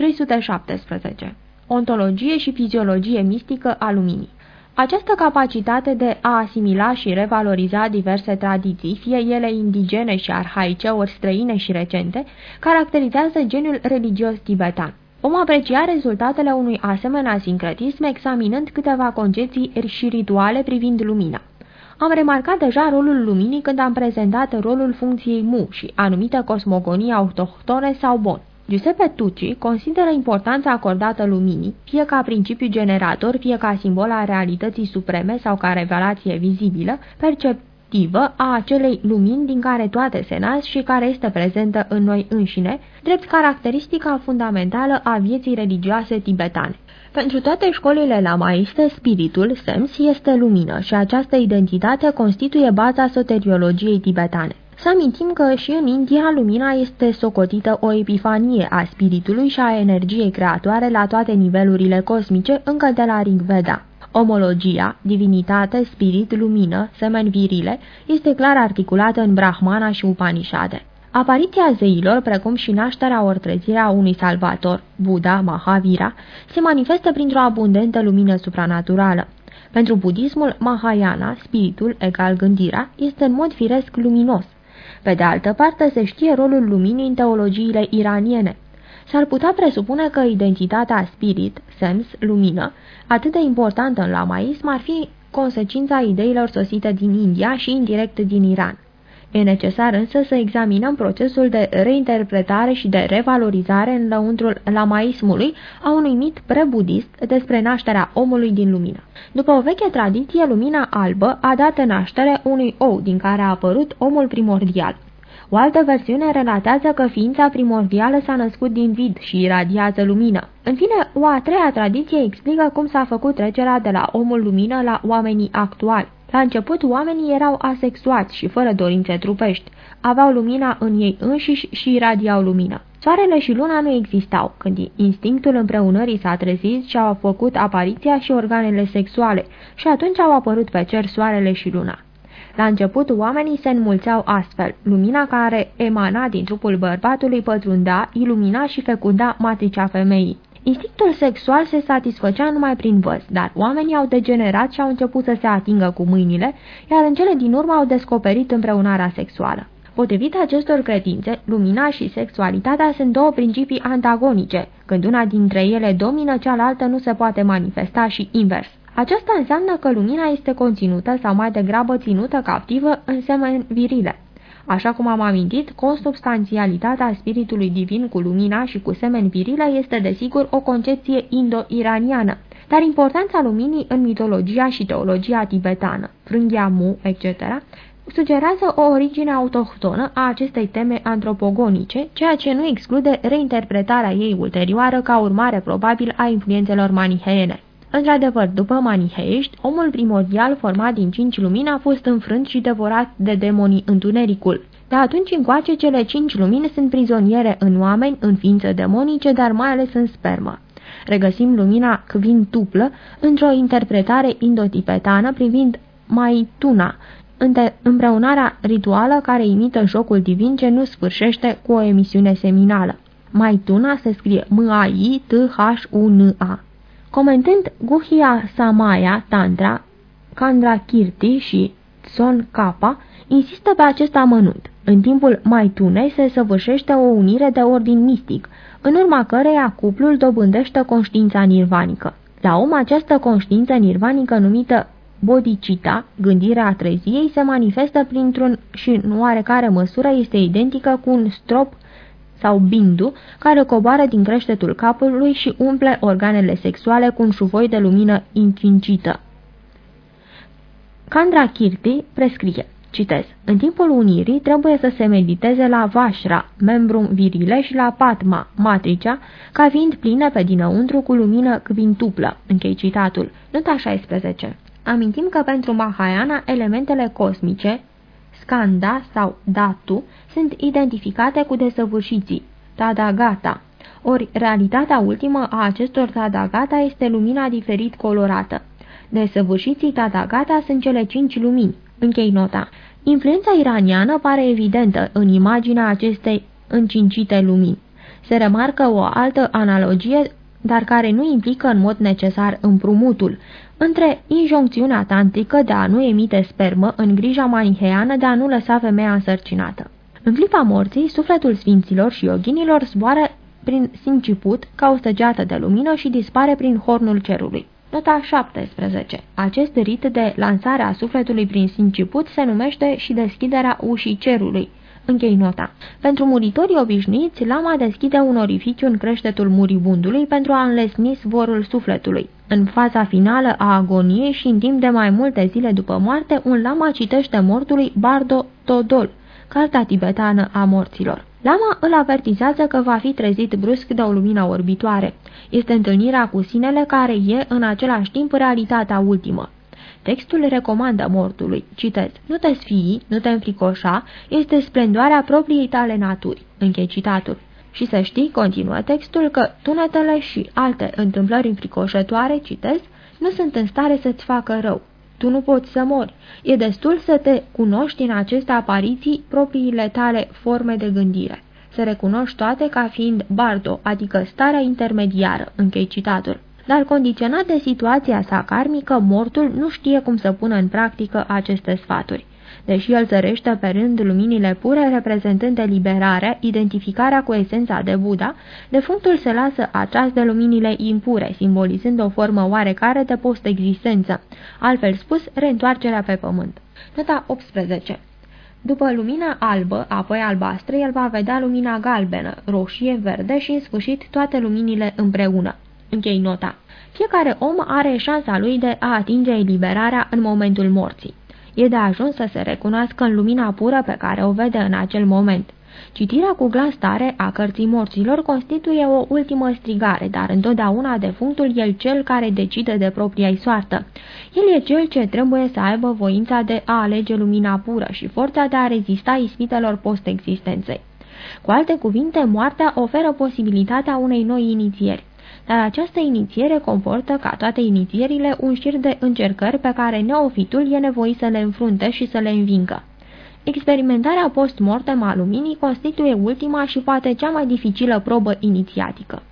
317. Ontologie și fiziologie mistică a luminii această capacitate de a asimila și revaloriza diverse tradiții, fie ele indigene și arhaice, ori străine și recente, caracterizează geniul religios tibetan. Vom aprecia rezultatele unui asemenea sincretism examinând câteva concepții și rituale privind lumina. Am remarcat deja rolul luminii când am prezentat rolul funcției mu și anumite cosmogonii autohtone sau bon. Giuseppe Tucci consideră importanța acordată luminii, fie ca principiu generator, fie ca simbol a realității supreme sau ca revelație vizibilă, perceptivă a acelei lumini din care toate se nasc și care este prezentă în noi înșine, drept caracteristica fundamentală a vieții religioase tibetane. Pentru toate școlile lamaiste, spiritul, sems, este lumină și această identitate constituie baza soteriologiei tibetane. Să amintim că și în India lumina este socotită o epifanie a spiritului și a energiei creatoare la toate nivelurile cosmice încă de la Rig Veda. Omologia, divinitate, spirit, lumină, semeni virile, este clar articulată în Brahmana și Upanishade. Apariția zeilor, precum și nașterea ori trezirea unui salvator, Buddha, Mahavira, se manifestă printr-o abundentă lumină supranaturală. Pentru budismul Mahayana, spiritul, egal gândirea, este în mod firesc luminos, pe de altă parte, se știe rolul luminii în teologiile iraniene. S-ar putea presupune că identitatea spirit, sens, lumină, atât de importantă în lamaism, ar fi consecința ideilor sosite din India și indirect din Iran. E necesar însă să examinăm procesul de reinterpretare și de revalorizare în lăuntrul lamaismului a unui mit prebudist despre nașterea omului din lumină. După o veche tradiție, lumina albă a dat naștere unui ou din care a apărut omul primordial. O altă versiune relatează că ființa primordială s-a născut din vid și iradiază lumină. În fine, o a treia tradiție explică cum s-a făcut trecerea de la omul lumină la oamenii actuali. La început, oamenii erau asexuați și fără dorințe trupești. Aveau lumina în ei înșiși și iradiau lumină. Soarele și luna nu existau, când instinctul împreunării s-a trezit și au făcut apariția și organele sexuale, și atunci au apărut pe cer soarele și luna. La început, oamenii se înmulțeau astfel. Lumina care emana din trupul bărbatului pătrunda, ilumina și fecunda matricea femeii. Instinctul sexual se satisfăcea numai prin văz, dar oamenii au degenerat și au început să se atingă cu mâinile, iar în cele din urmă au descoperit împreunarea sexuală. Potrivit acestor credințe, lumina și sexualitatea sunt două principii antagonice. Când una dintre ele domină, cealaltă nu se poate manifesta și invers. Aceasta înseamnă că lumina este conținută sau mai degrabă ținută captivă în semeni virile. Așa cum am amintit, consubstanțialitatea spiritului divin cu lumina și cu semeni virile este desigur o concepție indo-iraniană, dar importanța luminii în mitologia și teologia tibetană, frânghia mu, etc., sugerează o origine autohtonă a acestei teme antropogonice, ceea ce nu exclude reinterpretarea ei ulterioară ca urmare probabil a influențelor maniheene. Într-adevăr, după maniheiști, omul primordial format din cinci lumini a fost înfrânt și devorat de demonii întunericul. De atunci încoace, cele cinci lumini sunt prizoniere în oameni, în ființe demonice, dar mai ales în spermă. Regăsim lumina quintuplă într-o interpretare indotipetană privind Maituna, împreunarea rituală care imită jocul divin ce nu sfârșește cu o emisiune seminală. Maituna se scrie M-A-I-T-H-U-N-A. Comentând Guhia Samaya Tantra, Kandra Kirti și Son Kappa, insistă pe acest amănunt. În timpul Maitunei se săvârșește o unire de ordin mistic, în urma căreia cuplul dobândește conștiința nirvanică. La om, această conștiință nirvanică numită bodhicitta, gândirea treziei, se manifestă printr-un și în oarecare măsură este identică cu un strop sau bindu, care coboară din creștetul capului și umple organele sexuale cu un șuvoi de lumină incincită. Candra Kirti prescrie, citez, în timpul unirii trebuie să se mediteze la Vashra, membrum virile și la Patma, matricea, ca fiind pline pe dinăuntru cu lumină quintuplă, închei citatul, nota 16. Amintim că pentru Mahayana elementele cosmice, skanda sau datu, sunt identificate cu desăvârșiții, Tadagata. Ori realitatea ultimă a acestor Tadagata este lumina diferit colorată. Desăvârșiții Tadagata sunt cele cinci lumini. Închei nota. Influența iraniană pare evidentă în imaginea acestei încincite lumini. Se remarcă o altă analogie, dar care nu implică în mod necesar împrumutul, între injoncțiunea tantrică de a nu emite spermă în grija maniheană de a nu lăsa femeia însărcinată. În clipa morții, sufletul sfinților și yoghinilor zboară prin sinciput ca o săgeată de lumină și dispare prin hornul cerului. Nota 17. Acest rit de lansare a sufletului prin sinciput se numește și deschiderea ușii cerului. Închei nota. Pentru muritorii obișnuiți, lama deschide un orificiu în creștetul muribundului pentru a înlesni zvorul sufletului. În faza finală a agoniei și în timp de mai multe zile după moarte, un lama citește mortului Bardo Todol, carta tibetană a morților. Lama îl avertizează că va fi trezit brusc de o lumină orbitoare. Este întâlnirea cu sinele care e în același timp realitatea ultimă. Textul recomandă mortului, citez, nu te sfii, nu te înfricoșa, este splendoarea propriei tale naturi. Închei citatul. Și să știi, continuă textul, că tunetele și alte întâmplări înfricoșătoare, citez, nu sunt în stare să-ți facă rău. Tu nu poți să mori. E destul să te cunoști în aceste apariții propriile tale forme de gândire. Să recunoști toate ca fiind bardo, adică starea intermediară, închei citatul. Dar condiționat de situația sa karmică, mortul nu știe cum să pună în practică aceste sfaturi. Deși el zărește pe rând luminile pure reprezentând eliberarea, identificarea cu esența de Buddha, defunctul se lasă atras de luminile impure, simbolizând o formă oarecare de post-existență, altfel spus, reîntoarcerea pe pământ. Nota 18 după lumina albă, apoi albastră, el va vedea lumina galbenă, roșie, verde și, în sfârșit, toate luminile împreună. Închei nota. Fiecare om are șansa lui de a atinge eliberarea în momentul morții. E de ajuns să se recunoască în lumina pură pe care o vede în acel moment. Citirea cu glas tare a cărții morților constituie o ultimă strigare, dar întotdeauna defunctul e cel care decide de propria soartă. El e cel ce trebuie să aibă voința de a alege lumina pură și forța de a rezista ispitelor post-existenței. Cu alte cuvinte, moartea oferă posibilitatea unei noi inițieri dar această inițiere comportă, ca toate inițierile, un șir de încercări pe care neofitul e nevoit să le înfrunte și să le învingă. Experimentarea post-mortem a luminii constituie ultima și poate cea mai dificilă probă inițiatică.